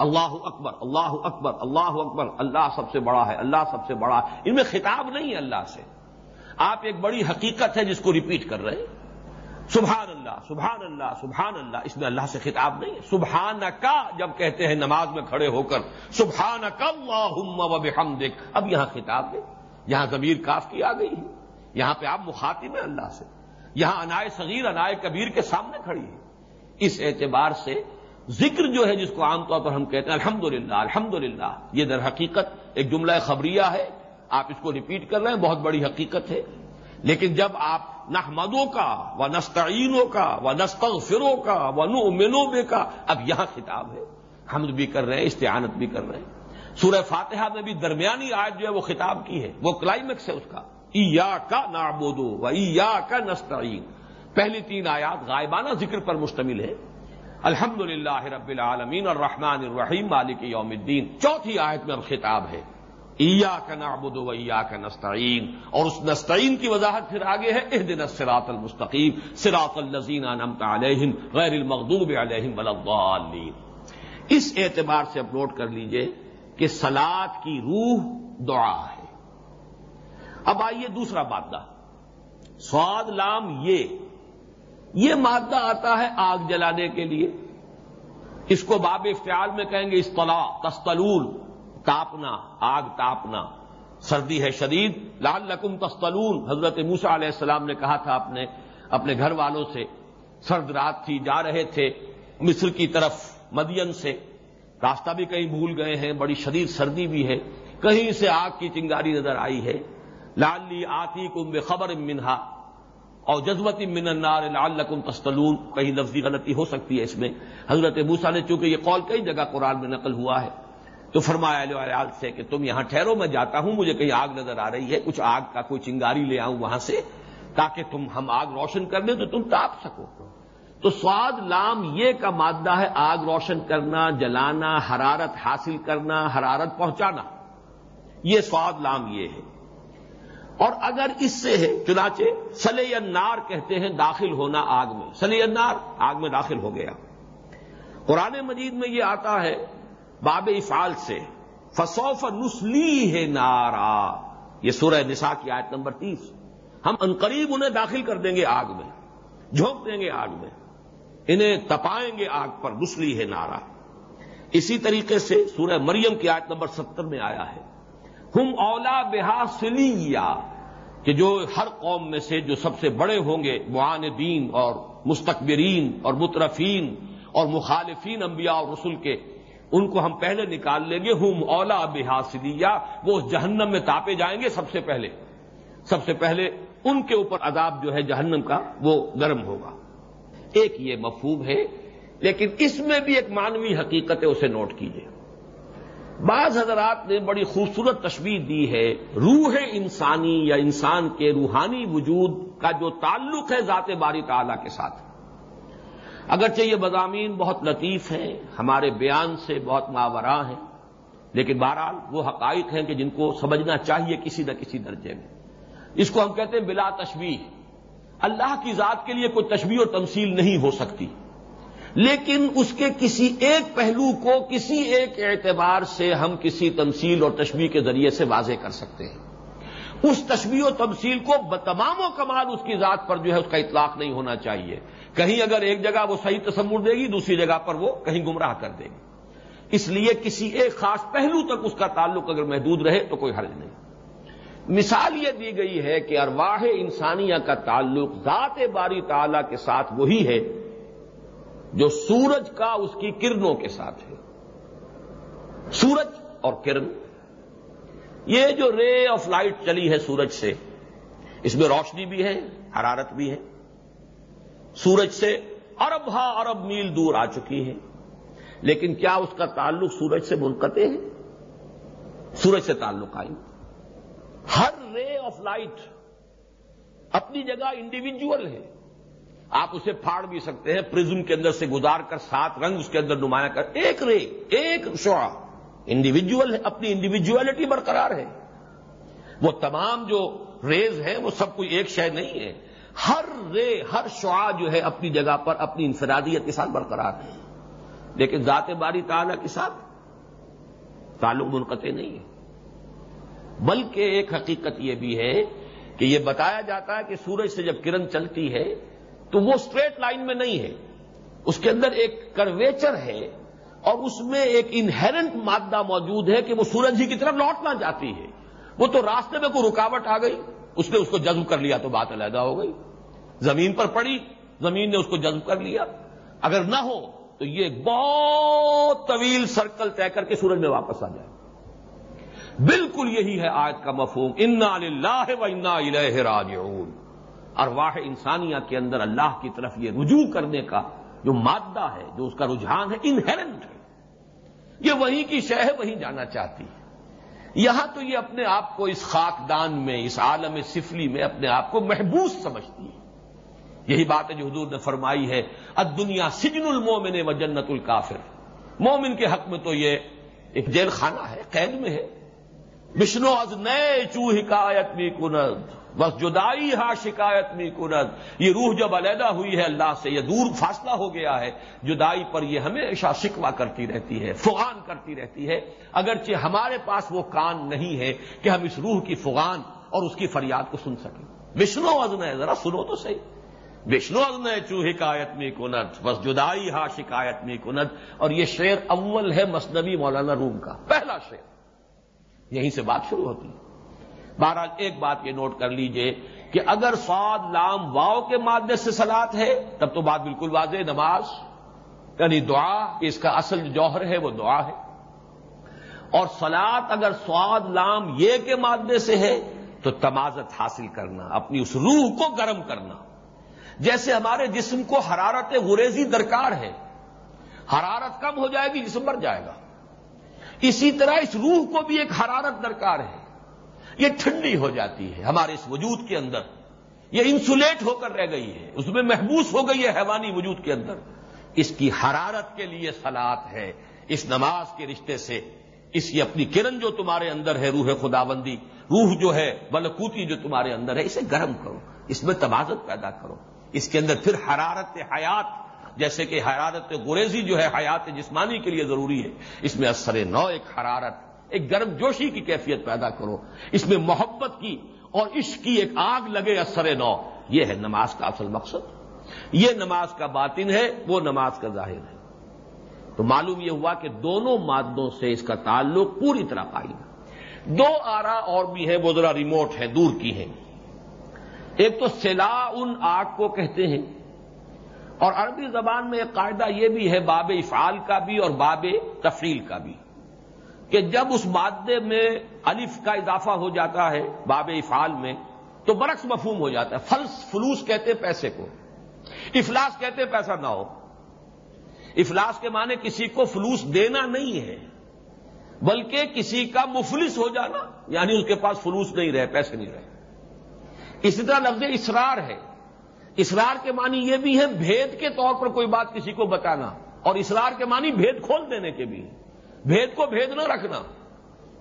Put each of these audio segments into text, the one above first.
اللہ اکبر اللہ اکبر اللہ اکبر، اللہ سب سے بڑا ہے، اللہ سب سے بڑا ہے۔ ان میں خطاب نہیں ہے اللہ سے۔ آپ ایک بڑی حقیقت ہے جس کو ریپیٹ کر رہے ہیں۔ سبحان اللہ سبحان اللہ سبحان اللہ اس میں اللہ سے خطاب نہیں ہے۔ سبحان کا جب کہتے ہیں نماز میں کھڑے ہو کر۔ سبحان کا اللہ ہم دیکھ اب یہاں خطاب نہیں۔ یہاں ضمیر کاف کی آ گئی ہے۔ یہاں پہ آپ مخاطب ہیں اللہ سے۔ یہاں انائے صغیر، انائے کبیر کے سامنے کھڑی ہے اس اعتبار سے ذکر جو ہے جس کو عام طور پر ہم کہتے ہیں الحمد للہ الحمد للہ یہ در حقیقت ایک جملہ خبریہ ہے۔ آپ اس کو ریپیٹ کر رہے ہیں، بہت بڑی حقیقت ہے۔ لیکن جب آپ نحمدوں کا و نستعینوں کا و نستغفروں کا و نو بے کا، اب یہاں خطاب ہے۔ حمد بھی کر رہے ہیں، استعانت بھی کر رہے ہیں۔ سورہ فاتحہ میں بھی درمیانی آج جو ہے وہ خطاب کی ہے۔ وہ کلائمیکس ہے اس کا۔ ایا کا نابودو و ایا کا نستعین۔ پہلی تین آیات غائبانہ ذکر پر مشتمل ہے الحمد للہ رب العالمین اور رحمان الرحیم مالک یوم الدین۔ چوتھی آیت میں اب خطاب ہے۔ ایا کا نابود ویا کا نستعین۔ اور اس نستعین کی وضاحت پھر آگے ہے۔ اح دن سراط المستقیم۔ سراط الزین نمتا علیہم غیر المغضوب علیہم ولین اس اعتبار سے اپ کر لیجیے کہ سلاد کی روح دعا ہے۔ اب آئیے دوسرا مادہ۔ سواد لام یہ یہ مادہ آتا ہے آگ جلانے کے لیے۔ اس کو باب افتعال میں کہیں گے اصطلاح تستلول تاپنا، آگ تاپنا۔ سردی ہے شدید لال لکم تستلون۔ حضرت موسا علیہ السلام نے کہا تھا اپنے اپنے گھر والوں سے، سرد رات تھی، جا رہے تھے مصر کی طرف مدین سے۔ راستہ بھی کہیں بھول گئے ہیں، بڑی شدید سردی بھی ہے۔ کہیں سے آگ کی چنگاری نظر آئی ہے۔ لالی آتی کم خبر منہا۔ اور جذبتی من النار لال تستلون کہیں لفظی غلطی ہو سکتی ہے اس میں۔ حضرت موسا نے چونکہ یہ قول کئی جگہ قرآن میں نقل ہوا ہے، تو فرمایا سے کہ تم یہاں ٹھہرو، میں جاتا ہوں، مجھے کہیں آگ نظر آ رہی ہے، کچھ آگ کا کوئی چنگاری لے آؤں وہاں سے، تاکہ تم ہم آگ روشن کر دیں تو تم تاپ سکو۔ تو سواد لام یہ کا مادہ ہے آگ روشن کرنا، جلانا، حرارت حاصل کرنا، حرارت پہنچانا۔ یہ سواد لام یہ ہے۔ اور اگر اس سے ہے، چنانچہ سلی نار کہتے ہیں داخل ہونا آگ میں۔ سلی نار آگ میں داخل ہو گیا۔ قرآن مجید میں یہ آتا ہے، باب افعال سے فسوف نسلی ہے نارا۔ یہ سورہ نساء کی آیت نمبر تیس۔ ہم انقریب انہیں داخل کر دیں گے آگ میں، جھونک دیں گے آگ میں۔ انہیں تپائیں گے آگ پر نسلی ہے نارا۔ اسی طریقے سے سورہ مریم کی آیت نمبر ستر میں آیا ہے۔ ہم اولا بحا سلیا کہ جو ہر قوم میں سے جو سب سے بڑے ہوں گے، معاندین اور مستقبرین اور مترفین اور مخالفین انبیاء اور رسول کے، ان کو ہم پہلے نکال لیں گے۔ ہم اولا بحاصلیہ وہ جہنم میں تاپے جائیں گے سب سے پہلے۔ سب سے پہلے ان کے اوپر عذاب جو ہے جہنم کا، وہ گرم ہوگا۔ ایک یہ مفہوم ہے، لیکن اس میں بھی ایک مانوی حقیقت ہے، اسے نوٹ کیجیے بعض حضرات نے بڑی خوبصورت تشبیح دی ہے، روح انسانی یا انسان کے روحانی وجود کا جو تعلق ہے ذات باری تعالی کے ساتھ۔ اگرچہ یہ مضامین بہت لطیف ہیں، ہمارے بیان سے بہت ماوراں ہیں، لیکن بہرحال وہ حقائق ہیں کہ جن کو سمجھنا چاہیے کسی نہ کسی درجے میں۔ اس کو ہم کہتے ہیں بلا تشبیح اللہ کی ذات کے لیے کوئی تشبیح اور تمثیل نہیں ہو سکتی۔ لیکن اس کے کسی ایک پہلو کو کسی ایک اعتبار سے ہم کسی تمثیل اور تشبیح کے ذریعے سے واضح کر سکتے ہیں۔ اس تشبیح و تمثیل کو تمام و کمال اس کی ذات پر جو ہے اس کا اطلاق نہیں ہونا چاہیے۔ کہیں اگر ایک جگہ وہ صحیح تصور دے گی، دوسری جگہ پر وہ کہیں گمراہ کر دے گی۔ اس لیے کسی ایک خاص پہلو تک اس کا تعلق اگر محدود رہے تو کوئی حرج نہیں۔ مثال یہ دی گئی ہے کہ ارواح انسانیہ کا تعلق ذات باری تعالی کے ساتھ وہی ہے جو سورج کا اس کی کرنوں کے ساتھ ہے۔ سورج اور کرن۔ یہ جو رے آف لائٹ چلی ہے سورج سے، اس میں روشنی بھی ہے، حرارت بھی ہے۔ سورج سے ارب ہا ارب میل دور آ چکی ہے لیکن کیا اس کا تعلق سورج سے منقطع ہے؟ سورج سے تعلق آئی۔ ہر رے آف لائٹ اپنی جگہ انڈیویجل ہے۔ آپ اسے پھاڑ بھی سکتے ہیں، پرزم کے اندر سے گزار کر، سات رنگ اس کے اندر نمایاں کر، ایک رے، ایک شعا۔ انڈیویجل ہے، اپنی انڈیویجلٹی برقرار ہے۔ وہ تمام جو ریز ہیں، وہ سب کوئی ایک شے نہیں ہے۔ ہر رے، ہر شعا جو ہے، اپنی جگہ پر، اپنی انفرادیت کے ساتھ برقرار ہے۔ لیکن ذات باری تعالیٰ کے ساتھ تعلق منقطع نہیں ہے۔ بلکہ ایک حقیقت یہ بھی ہے کہ یہ بتایا جاتا ہے کہ سورج سے جب کرن چلتی ہے تو وہ اسٹریٹ لائن میں نہیں ہے۔ اس کے اندر ایک کرویچر ہے اور اس میں ایک انہرنٹ مادہ موجود ہے کہ وہ سورج ہی کی طرف لوٹنا چاہتی ہے۔ وہ تو راستے میں کوئی رکاوٹ آ گئی، اس نے اس کو جذب کر لیا تو بات علیحدہ ہو گئی۔ زمین پر پڑی، زمین نے اس کو جذب کر لیا۔ اگر نہ ہو تو یہ ایک بہت طویل سرکل طے کر کے سورج میں واپس آ جائے۔ بالکل یہی ہے آج کا مفہوم۔ انا اللہ و انا الہ راجعون۔ اور انسانیہ کے اندر اللہ کی طرف یہ رجوع کرنے کا جو مادہ ہے، جو اس کا رجحان ہے انہرنٹ ہے۔ یہ وہیں کی شہ ہے، وہیں جانا چاہتی ہے۔ یہاں تو یہ اپنے آپ کو اس خاکدان میں، اس عالم سفلی میں اپنے آپ کو محبوس سمجھتی ہے۔ یہی بات ہے جو حضور نے فرمائی ہے اد دنیا سجن المومن و جنت الکافر۔ مومن کے حق میں تو یہ ایک جیل خانہ ہے، قید میں ہے۔ بشنو از نئے چو حکایت بھی بس جدائی ہا شکایت می کنت۔ یہ روح جب علیحدہ ہوئی ہے اللہ سے، یہ دور فاصلہ ہو گیا ہے۔ جدائی پر یہ ہمیشہ شکوا کرتی رہتی ہے، فغان کرتی رہتی ہے۔ اگرچہ ہمارے پاس وہ کان نہیں ہے کہ ہم اس روح کی فغان اور اس کی فریاد کو سن سکیں۔ وشنو ازن ہے، ذرا سنو تو صحیح۔ وشنو ازن ہے، چو حکایت می کنت۔ بس جدائی ہا شکایت می کنت۔ اور یہ شعر اول ہے مصنوی مولانا روم کا، پہلا شعر۔ یہیں سے بات شروع ہوتی ہے۔ بہرحال ایک بات یہ نوٹ کر لیجیے کہ اگر سواد لام واؤ کے مادے سے سلاد ہے، تب تو بات بالکل واضح نماز یعنی دعا، اس کا اصل جوہر ہے، وہ دعا ہے۔ اور سلاد اگر سواد لام یہ کے مادے سے ہے، تو تمازت حاصل کرنا، اپنی اس روح کو گرم کرنا۔ جیسے ہمارے جسم کو حرارت غریزی درکار ہے، حرارت کم ہو جائے گی، جسم بڑھ جائے گا۔ اسی طرح اس روح کو بھی ایک حرارت درکار ہے۔ یہ ٹھنڈی ہو جاتی ہے ہمارے اس وجود کے اندر یہ انسولیٹ ہو کر رہ گئی ہے اس میں محبوس ہو گئی ہے حیوانی وجود کے اندر اس کی حرارت کے لیے سلاد ہے اس نماز کے رشتے سے اس کی اپنی کرن جو تمہارے اندر ہے روح خداوندی روح جو ہے بلکوتی جو تمہارے اندر ہے اسے گرم کرو اس میں تبازت پیدا کرو اس کے اندر پھر حرارت حیات جیسے کہ حرارت گریزی جو ہے حیات جسمانی کے لیے ضروری ہے اس میں اثر نو ایک حرارت ایک گرم جوشی کی کیفیت پیدا کرو۔ اس میں محبت کی اور عشق کی ایک آگ لگے اثر نو۔ یہ ہے نماز کا اصل مقصد۔ یہ نماز کا باطن ہے، وہ نماز کا ظاہر ہے۔ تو معلوم یہ ہوا کہ دونوں مادوں سے اس کا تعلق پوری طرح قائم ہے۔ دو آرا اور بھی ہیں، وہ ذرا ریموٹ ہیں، دور کی ہیں۔ ایک تو سلا ان آگ کو کہتے ہیں۔ اور عربی زبان میں ایک قاعدہ یہ بھی ہے، باب افعال کا بھی اور باب تفریل کا بھی۔ کہ جب اس مادے میں الف کا اضافہ ہو جاتا ہے باب افعال میں، تو برعکس مفہوم ہو جاتا ہے۔ فلس، فلوس کہتے پیسے کو۔ افلاس کہتے پیسہ نہ ہو۔ افلاس کے معنی کسی کو فلوس دینا نہیں ہے، بلکہ کسی کا مفلس ہو جانا یعنی اس کے پاس فلوس نہیں رہے، پیسے نہیں رہے۔ اسی طرح لفظ اسرار ہے۔ اسرار کے معنی یہ بھی ہے بھید کے طور پر کوئی بات کسی کو بتانا، اور اسرار کے معنی بھید کھول دینے کے بھی بھید کو بھید نہ رکھنا،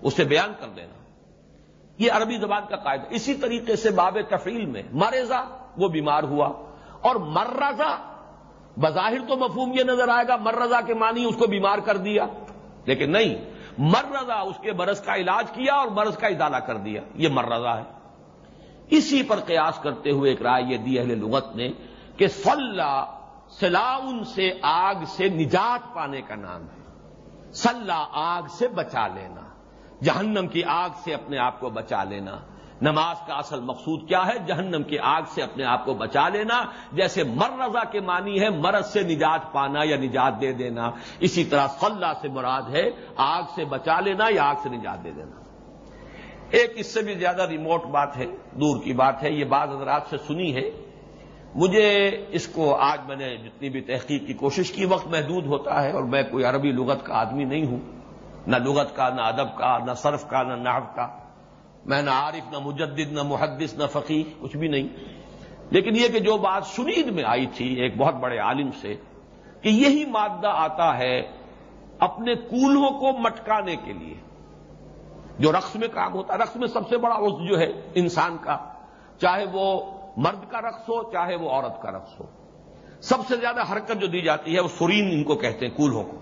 اسے بیان کر دینا۔ یہ عربی زبان کا قاعدہ۔ اسی طریقے سے باب تفریل میں مرزا وہ بیمار ہوا اور مرزا بظاہر تو مفہوم یہ نظر آئے گا مرزا کے معنی اس کو بیمار کر دیا، لیکن نہیں۔ مرزا اس کے برس کا علاج کیا اور برس کا ادالہ کر دیا۔ یہ مرزا ہے۔ اسی پر قیاس کرتے ہوئے ایک رائے یہ دی اہل لغت نے کہ صلاح سلاؤن سے آگ سے نجات پانے کا نام ہے۔ سلح آگ سے بچا لینا، جہنم کی آگ سے اپنے آپ کو بچا لینا۔ نماز کا اصل مقصود کیا ہے؟ جہنم کی آگ سے اپنے آپ کو بچا لینا۔ جیسے مر کے معنی ہے مرض سے نجات پانا یا نجات دے دینا۔ اسی طرح صلاح سے مراد ہے آگ سے بچا لینا یا آگ سے نجات دے دینا۔ ایک اس سے بھی زیادہ ریموٹ بات ہے، دور کی بات ہے، یہ بعض حضرات سے سنی ہے۔ مجھے اس کو آج میں نے جتنی بھی تحقیق کی کوشش کی، وقت محدود ہوتا ہے اور میں کوئی عربی لغت کا آدمی نہیں ہوں۔ نہ لغت کا، نہ ادب کا، نہ صرف کا، نہ نحو کا۔ میں نہ عارف، نہ مجدد، نہ محدث، نہ فقی کچھ بھی نہیں۔ لیکن یہ کہ جو بات سنید میں آئی تھی ایک بہت بڑے عالم سے، کہ یہی مادہ آتا ہے اپنے کولہوں کو مٹکانے کے لیے۔ جو رقص میں کام ہوتا ہے، رقص میں سب سے بڑا عز جو ہے انسان کا، چاہے وہ مرد کا رقص ہو، چاہے وہ عورت کا رقص ہو۔ سب سے زیادہ حرکت جو دی جاتی ہے، وہ سرین ان کو کہتے ہیں، کولہوں کو۔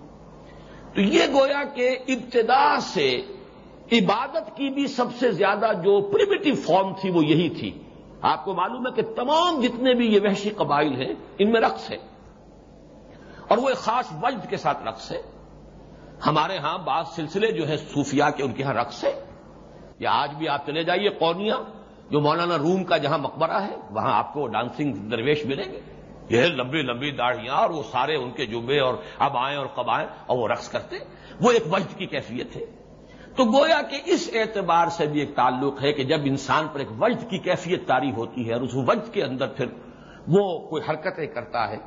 تو یہ گویا کہ ابتدا سے عبادت کی بھی سب سے زیادہ جو پریمیٹو فارم تھی، وہ یہی تھی۔ آپ کو معلوم ہے کہ تمام جتنے بھی یہ وحشی قبائل ہیں، ان میں رقص ہے۔ اور وہ ایک خاص وجد کے ساتھ رقص ہے۔ ہمارے ہاں بعض سلسلے جو ہے صوفیہ کے ان کے ہاں رقص ہے۔ یا آج بھی آپ چلے جائیے قونیا جو مولانا روم کا جہاں مقبرہ ہے، وہاں آپ کو ڈانسنگ درویش ملیں گے۔ یہ لمبی لمبی داڑھیاں اور وہ سارے ان کے جبے اور اب آئیں اور کب آئیں اور وہ رقص کرتے وہ ایک وجد کی کیفیت ہے۔ تو گویا کہ اس اعتبار سے بھی ایک تعلق ہے کہ جب انسان پر ایک وجد کی کیفیت تاری ہوتی ہے اور اس وجد کے اندر پھر وہ کوئی حرکتیں کرتا ہے،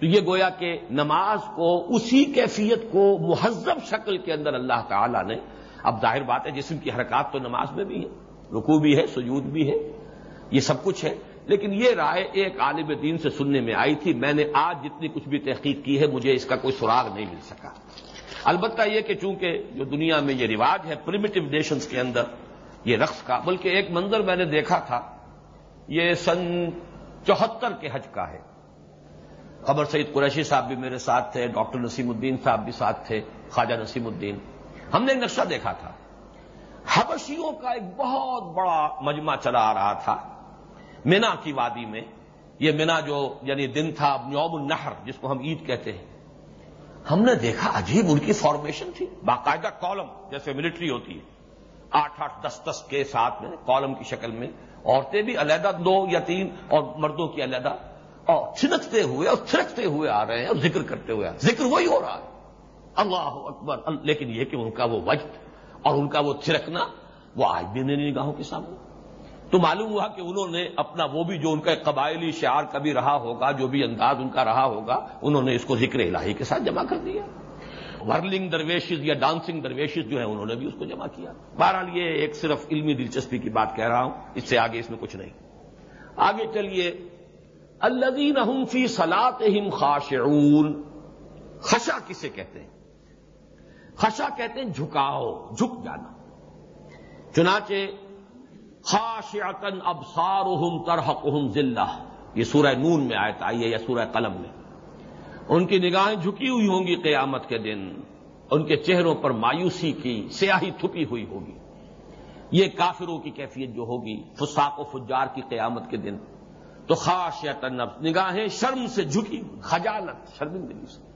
تو یہ گویا کہ نماز کو اسی کیفیت کو مہذب شکل کے اندر اللہ تعالی نے، اب ظاہر بات ہے جسم کی حرکات تو نماز میں بھی ہے رکو بھی ہے، سجود بھی ہے، یہ سب کچھ ہے۔ لیکن یہ رائے ایک عالم دین سے سننے میں آئی تھی، میں نے آج جتنی کچھ بھی تحقیق کی ہے، مجھے اس کا کوئی سراغ نہیں مل سکا۔ البتہ یہ کہ چونکہ جو دنیا میں یہ رواج ہے پرمیٹو نیشنز کے اندر یہ رقص کا، بلکہ ایک منظر میں نے دیکھا تھا، یہ سن چوہتر کے حج کا ہے۔ خبر سعید قریشی صاحب بھی میرے ساتھ تھے، ڈاکٹر نسیم الدین صاحب بھی ساتھ تھے، خواجہ نسیم الدین۔ ہم نے ایک نقشہ دیکھا تھا۔ حبشیوں کا ایک بہت بڑا مجمع چلا آ رہا تھا۔ مینا کی وادی میں۔ یہ مینا جو یعنی دن تھا، یوم النہر جس کو ہم عید کہتے ہیں۔ ہم نے دیکھا عجیب ان کی فارمیشن تھی۔ باقاعدہ کالم جیسے ملٹری ہوتی ہے۔ آٹھ آٹھ دس دس کے ساتھ میں کالم کی شکل میں۔ عورتیں بھی علیحدہ دو یا تین اور مردوں کی علیحدہ۔ اور چھنکتے ہوئے اور چھڑکتے ہوئے آ رہے ہیں اور ذکر کرتے ہوئے ذکر وہی ہو رہا ہے۔ اللہ اکبر لیکن یہ کہ ان کا وہ وجد اور ان کا وہ چھڑکنا وہ آج بھی نہیں نگاہوں کے سامنے۔ تو معلوم ہوا کہ انہوں نے اپنا وہ بھی جو ان کا قبائلی شعار کبھی رہا ہوگا، جو بھی انداز ان کا رہا ہوگا، انہوں نے اس کو ذکر الہی کے ساتھ جمع کر دیا۔ ورلنگ درویشز یا ڈانسنگ درویشز جو ہیں، انہوں نے بھی اس کو جمع کیا۔ بہرحال یہ ایک صرف علمی دلچسپی کی بات کہہ رہا ہوں، اس سے آگے اس میں کچھ نہیں۔ آگے چلیے۔ الدین فی سلاط خاشعون خشا کسے کہتے ہیں؟ خشا کہتے ہیں جھکاؤ، جھک جانا۔ چنانچہ خاشعتن ابصارهم ترحقهم ذلہ۔ یہ سورہ نون میں آیت آئی ہے یا سورہ قلم میں۔ ان کی نگاہیں جھکی ہوئی ہوں گی قیامت کے دن۔ ان کے چہروں پر مایوسی کی، سیاہی تھپی ہوئی ہوگی۔ یہ کافروں کی کیفیت جو ہوگی، فساق و فجار کی قیامت کے دن۔ تو خاص یا نگاہیں شرم سے جھکی خجالت، شرمندگی سے۔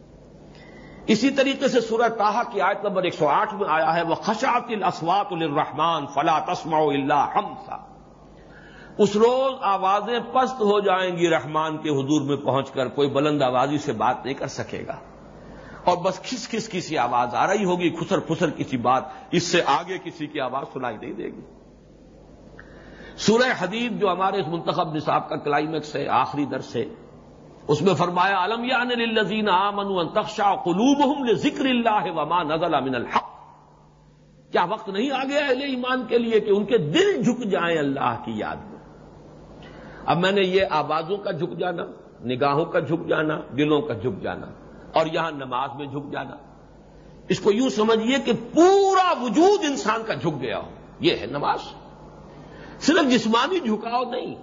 اسی طریقے سے سورہ تاہا کی آیت نمبر ایک سو آٹھ میں آیا ہے وہ خشاط الاسوات الرحمان فلا تسما اللہ ہمسا اس روز آوازیں پست ہو جائیں گی رحمان کے حضور میں پہنچ کر، کوئی بلند آوازی سے بات نہیں کر سکے گا۔ اور بس کھس کھس کسی آواز آ رہی ہوگی خسر پھسر کسی بات، اس سے آگے کسی کی آواز سنائی نہیں دے گی۔ سورہ حدیب جو ہمارے اس منتخب نصاب کا کلائمیکس ہے، آخری درس ہے اس میں فرمایا عالم یازین آمن تخشا قلوب ہم ذکر اللہ وما نزل من الحق. کیا وقت نہیں آ گیا اہل ایمان کے لیے کہ ان کے دل جھک جائیں اللہ کی یاد میں؟ اب میں نے یہ آوازوں کا جھک جانا، نگاہوں کا جھک جانا، دلوں کا جھک جانا اور یہاں نماز میں جھک جانا۔ اس کو یوں سمجھیے کہ پورا وجود انسان کا جھک گیا ہو۔ یہ ہے نماز۔ صرف جسمانی جھکاؤ نہیں،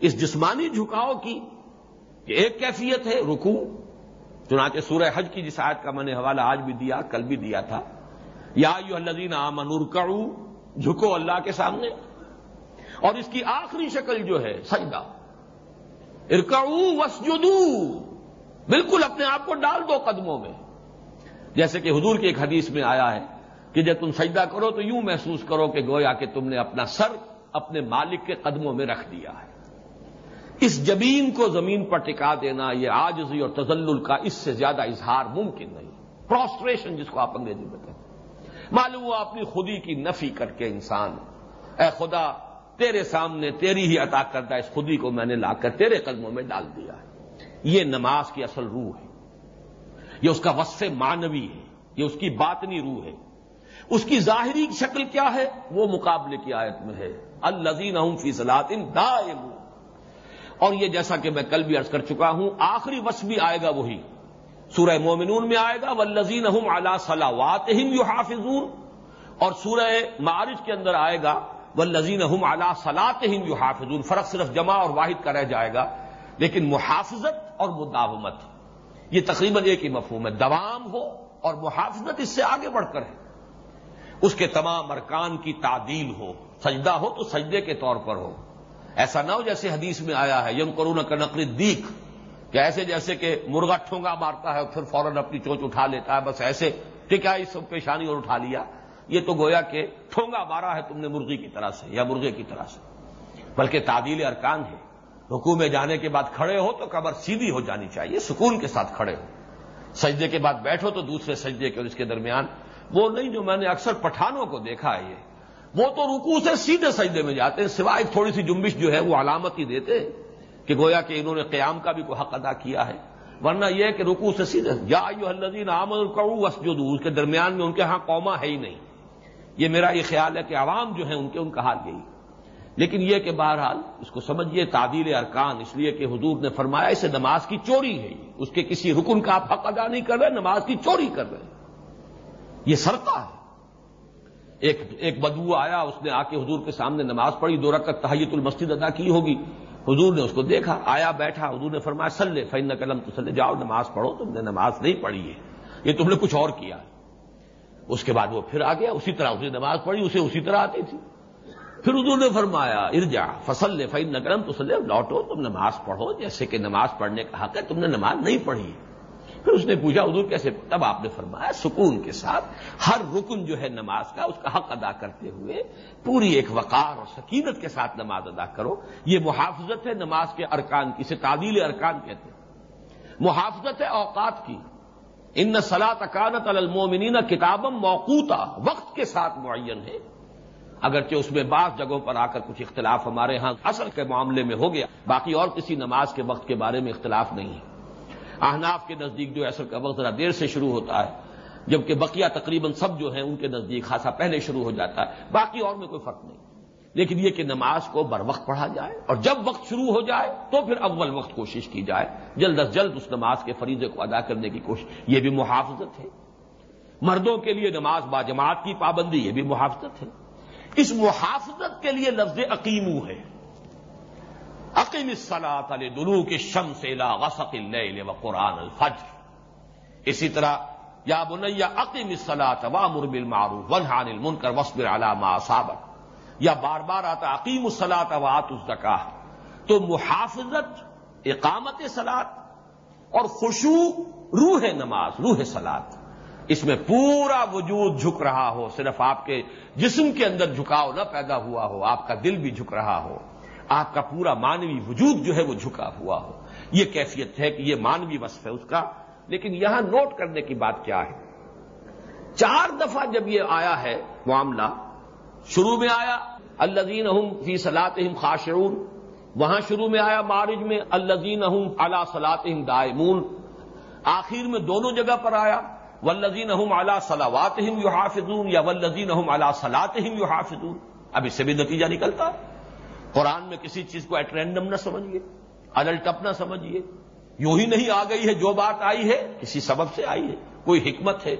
اس جسمانی جھکاؤ کی کہ ایک کیفیت ہے رکو چنانچہ سورہ حج کی جس آیت کا میں نے حوالہ آج بھی دیا، کل بھی دیا تھا۔ یا یو الزین آمن کرو جھکو اللہ کے سامنے۔ اور اس کی آخری شکل جو ہے، سجدہ۔ ارکعو وسجدو بالکل اپنے آپ کو ڈال دو قدموں میں۔ جیسے کہ حضور کی ایک حدیث میں آیا ہے کہ جب تم سجدہ کرو تو یوں محسوس کرو کہ گویا کہ تم نے اپنا سر اپنے مالک کے قدموں میں رکھ دیا ہے۔ اس جبین کو زمین پر ٹکا دینا یہ آجزی اور تزل کا اس سے زیادہ اظہار ممکن نہیں۔ پروسٹریشن جس کو آپ انگریزی میں کہتے ہیں۔ معلوم ہوا اپنی خودی کی نفی کر کے انسان۔ اے خدا، تیرے سامنے تیری ہی عطا کردہ اس خودی کو میں نے لا کر تیرے قدموں میں ڈال دیا ہے۔ یہ نماز کی اصل روح ہے۔ یہ اس کا وصف مانوی ہے۔ یہ اس کی باطنی روح ہے۔ اس کی ظاہری شکل کیا ہے؟ وہ مقابلے کی آیت میں ہے۔ الزین فی صلاطن دائم اور یہ جیسا کہ میں کل بھی عرض کر چکا ہوں، آخری وصف بھی آئے گا وہی۔ سورہ مومنون میں آئے گا ولزین احم اعلی صلاحات یو حافظون اور سورہ معارج کے اندر آئے گا ولزین احم اعلی صلاحت یو حافظون فرق صرف جمع اور واحد کا رہ جائے گا، لیکن محافظت اور مداومت۔ یہ تقریباً ایک ہی مفہوم ہے، دوام ہو اور محافظت اس سے آگے بڑھ کر ہے۔ اس کے تمام ارکان کی تعدیل ہو، سجدہ ہو تو سجدے کے طور پر ہو۔ ایسا نہ ہو جیسے حدیث میں آیا ہے یم کرون کا نقل دیکھ کہ ایسے جیسے کہ مرغا ٹھونگا مارتا ہے پھر فوراً اپنی چونچ اٹھا لیتا ہے، بس ایسے ٹکا اس پیشانی اور اٹھا لیا؟ یہ تو گویا کہ ٹھونگا مارا ہے تم نے مرغی کی طرح سے، یا مرغے کی طرح سے۔ بلکہ تعدیل ارکان ہے۔ رکو میں جانے کے بعد کھڑے ہو تو کمر سیدھی ہو جانی چاہیے، سکون کے ساتھ کھڑے ہو۔ سجدے کے بعد بیٹھو تو دوسرے سجدے کے اور اس کے درمیان، وہ نہیں جو میں نے اکثر پٹھانوں کو دیکھا ہے، یہ وہ تو رکو سے سیدھے سجدے میں جاتے ہیں، سوائے تھوڑی سی جنبش جو ہے وہ علامت ہی دیتے کہ گویا کہ انہوں نے قیام کا بھی کوئی حق ادا کیا ہے۔ ورنہ یہ کہ رکو سے سیدھے۔ یا الدین عامد کرو وسجدو اس کے درمیان میں ان کے ہاں قوما ہے ہی نہیں۔ یہ میرا یہ خیال ہے کہ عوام جو ہیں ان کے، ان کا حال یہی۔ لیکن یہ کہ بہرحال اس کو سمجھیے تعدیل ارکان، اس لیے کہ حضور نے فرمایا اسے نماز کی چوری ہے۔ اس کے کسی رکن کا آپ حق ادا نہیں کر رہے، نماز کی چوری کر رہے۔ یہ سرتا ہے۔ ایک ایک بدو آیا، اس نے آ کے حضور کے سامنے نماز پڑھی، دو رکعت تحیت المسجد ادا کی ہوگی۔ حضور نے اس کو دیکھا، آیا، بیٹھا، حضور نے فرمایا سلے فین قلم تو سلے جاؤ، نماز پڑھو، تم نے نماز نہیں پڑھی ہے۔ یہ تم نے کچھ اور کیا۔ اس کے بعد وہ پھر آ گیا، اسی طرح اسے نماز پڑھی، اسے اسی طرح آتی تھی۔ پھر حضور نے فرمایا ارجا فصل لے فین نکرم تو سلے لوٹو، تم نماز پڑھو، جیسے کہ نماز پڑھنے کا حق ہے، تم نے نماز نہیں پڑھی۔ پھر اس نے پوچھا، حضور کیسے؟ تب آپ نے فرمایا، سکون کے ساتھ ہر رکن جو ہے نماز کا، اس کا حق ادا کرتے ہوئے پوری ایک وقار اور سکینت کے ساتھ نماز ادا کرو۔ یہ محافظت ہے نماز کے ارکان کی، اسے تعدیل ارکان کہتے ہیں۔ محافظت ہے اوقات کی۔ ان سلاط اکانت المومنین کتابم موقوتا، وقت کے ساتھ معین ہے۔ اگرچہ اس میں بعض جگہوں پر آ کر کچھ اختلاف ہمارے ہاں اصل کے معاملے میں ہو گیا، باقی اور کسی نماز کے وقت کے بارے میں اختلاف نہیں ہے۔ احناف کے نزدیک جو اصل کا وقت ذرا دیر سے شروع ہوتا ہے، جبکہ بقیہ تقریباً سب جو ہیں ان کے نزدیک خاصا پہلے شروع ہو جاتا ہے، باقی اور میں کوئی فرق نہیں۔ لیکن یہ کہ نماز کو بر وقت پڑھا جائے اور جب وقت شروع ہو جائے تو پھر اول وقت کوشش کی جائے۔ جلد از جلد اس نماز کے فریضے کو ادا کرنے کی کوشش۔ یہ بھی محافظت ہے۔ مردوں کے لیے نماز با جماعت کی پابندی، یہ بھی محافظت ہے۔ اس محافظت کے لیے لفظ عقیمو ہے۔ عقیم الصلاۃ علی دلو کے شم سے غسق اللیل و قرآن الفجر. اسی طرح، یا بنیا عقیم الصلاۃ وامر بالمعروف ونهى عن المنکر واصبر على ما اصابك. یا بار بار آتا عقیم الصلاۃ وات الزکاہ تو محافظت، اقامت سلاد اور خوشو روح نماز، روح سلاد اس میں پورا وجود جھک رہا ہو، صرف آپ کے جسم کے اندر جھکاؤ نہ پیدا ہوا ہو، آپ کا دل بھی جھک رہا ہو. آپ کا پورا مانوی وجود جو ہے وہ جھکا ہوا ہو۔ یہ کیفیت ہے کہ یہ مانوی وصف ہے اس کا۔ لیکن یہاں نوٹ کرنے کی بات کیا ہے؟ چار دفعہ جب یہ آیا ہے معاملہ، شروع میں آیا الزین فی سلاط خاشرون وہاں شروع میں آیا، مارج میں الزین اعلی سلاط دائمون۔ آخر میں دونوں جگہ پر آیا ولزین اعلی سلاوات یو حافظون یا ولزین اعلی سلاط یو حافظون اب اس سے بھی نتیجہ نکلتا۔ ہے قرآن میں کسی چیز کو ایٹ رینڈم نہ سمجھیے اڈلٹ اپ نہ سمجھیے۔ یوں ہی نہیں آ گئی ہے، جو بات آئی ہے کسی سبب سے آئی ہے۔ کوئی حکمت ہے۔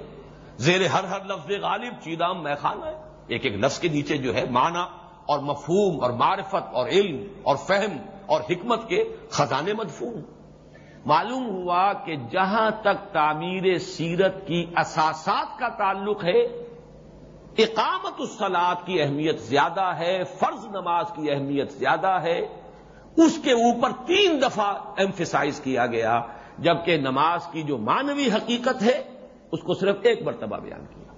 زیر ہر ہر لفظ غالب چیدام میں خانہ ہے۔ ایک ایک لفظ کے نیچے جو ہے معنی اور مفہوم اور معرفت اور علم اور فہم اور حکمت کے خزانے مدفون معلوم ہوا کہ جہاں تک تعمیر سیرت کی اساسات کا تعلق ہے اقامت الصلاط کی اہمیت زیادہ ہے، فرض نماز کی اہمیت زیادہ ہے۔ اس کے اوپر تین دفعہ ایمفیسائز کیا گیا، جبکہ نماز کی جو مانوی حقیقت ہے، اس کو صرف ایک مرتبہ بیان کیا۔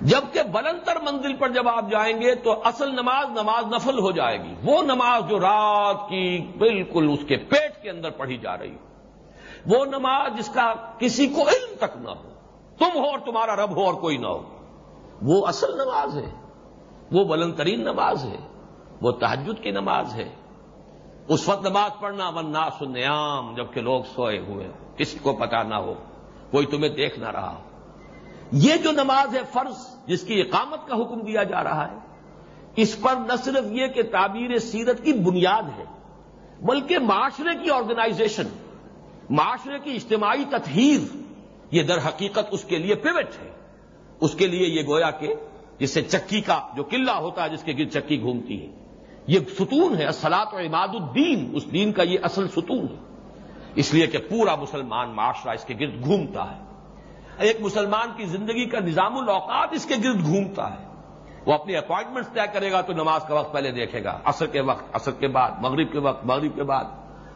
جبکہ بلندر منزل پر جب آپ جائیں گے تو اصل نماز نماز نفل ہو جائے گی۔ وہ نماز جو رات کی بالکل اس کے پیٹ کے اندر پڑھی جا رہی وہ نماز جس کا کسی کو علم تک نہ ہو، تم ہو اور تمہارا رب ہو اور کوئی نہ ہو۔ وہ اصل نماز ہے، وہ بلند ترین نماز ہے، وہ تحجد کی نماز ہے۔ اس وقت نماز پڑھنا ون ناس نیام جبکہ لوگ سوئے ہوئے کسی کو پتا نہ ہو، کوئی تمہیں دیکھ نہ رہا ہو۔ یہ جو نماز ہے فرض، جس کی اقامت کا حکم دیا جا رہا ہے، اس پر نہ صرف یہ کہ تعبیر سیرت کی بنیاد ہے، بلکہ معاشرے کی آرگنائزیشن معاشرے کی اجتماعی تطہیر، یہ در حقیقت اس کے لیے پیوٹ ہے۔ اس کے لیے یہ گویا کہ جس سے چکی کا جو قلعہ ہوتا ہے جس کے گرد چکی گھومتی ہے، یہ ستون ہے سلاط و عماد الدین، اس دین کا یہ اصل ستون ہے۔ اس لیے کہ پورا مسلمان معاشرہ اس کے گرد گھومتا ہے۔ ایک مسلمان کی زندگی کا نظام الاوقات اس کے گرد گھومتا ہے۔ وہ اپنی اپوائنٹمنٹس طے کرے گا تو نماز کا وقت پہلے دیکھے گا، عصر کے وقت، عصر کے بعد، مغرب کے وقت، مغرب کے بعد،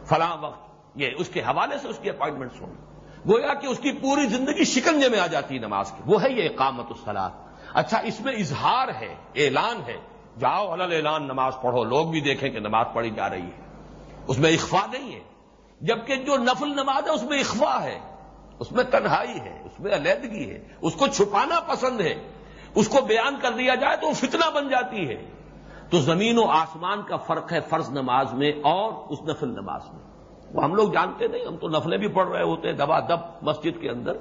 فلاں وقت، یہ اس کے حوالے سے اس کی اپوائنٹمنٹس ہوں گویا کہ اس کی پوری زندگی شکنجے میں آ جاتی ہے نماز کی۔ وہ ہے یہ اقامت السلاد اچھا اس میں اظہار ہے، اعلان ہے۔ جاؤ حل اعلان، نماز پڑھو۔ لوگ بھی دیکھیں کہ نماز پڑھی جا رہی ہے۔ اس میں اخفا نہیں ہے۔ جبکہ جو نفل نماز ہے، اس میں اخفا ہے۔ اس میں تنہائی ہے، اس میں علیحدگی ہے۔ اس کو چھپانا پسند ہے۔ اس کو بیان کر دیا جائے تو وہ فتنہ بن جاتی ہے۔ تو زمین و آسمان کا فرق ہے فرض نماز میں اور اس نفل نماز میں۔ وہ ہم لوگ جانتے نہیں، ہم تو نفلیں بھی پڑھ رہے ہوتے ہیں دبا دب مسجد کے اندر۔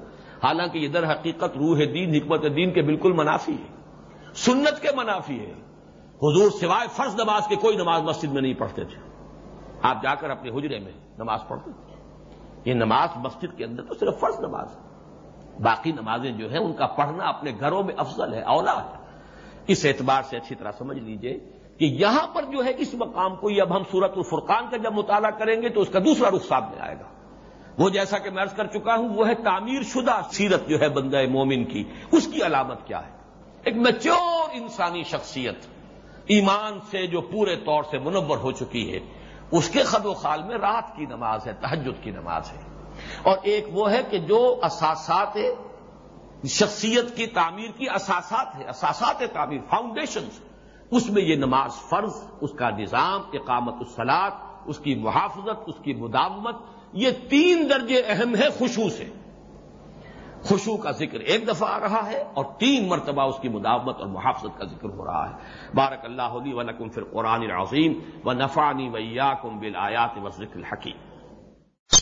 حالانکہ ادھر حقیقت روح دین، حکمت دین کے بالکل منافی ہے۔ سنت کے منافی ہے۔ حضور سوائے فرض نماز کے کوئی نماز مسجد میں نہیں پڑھتے تھے۔ آپ جا کر اپنے حجرے میں نماز پڑھتے تھے۔ یہ نماز مسجد کے اندر تو صرف فرض نماز ہے۔ باقی نمازیں جو ہیں، ان کا پڑھنا اپنے گھروں میں افضل ہے اولا ہے۔ اس اعتبار سے اچھی طرح سمجھ لیجیے کہ یہاں پر جو ہے اس مقام کو اب ہم سورت الفرقان کا جب مطالعہ کریں گے تو اس کا دوسرا رخ سامنے آئے گا۔ وہ جیسا کہ میں عرض کر چکا ہوں، وہ ہے تعمیر شدہ سیرت جو ہے بندہ مومن کی۔ اس کی علامت کیا ہے؟ ایک میچور انسانی شخصیت، ایمان سے جو پورے طور سے منور ہو چکی ہے، اس کے خد و خال میں رات کی نماز ہے تحجد کی نماز ہے۔ اور ایک وہ ہے کہ جو اساسات شخصیت کی تعمیر کی اساسات ہے اساسات تعمیر فاؤنڈیشن اس میں یہ نماز فرض، اس کا نظام، اقامت السلاد اس کی محافظت، اس کی مداومت، یہ تین درجے اہم ہے خوشو سے۔ خوشو کا ذکر ایک دفعہ آ رہا ہے اور تین مرتبہ اس کی مداوت اور محافظت کا ذکر ہو رہا ہے۔ بارک اللہ علی ولکم فر قرآن العظیم و نفانی ویا کم بل آیات و ذکر الحکیم۔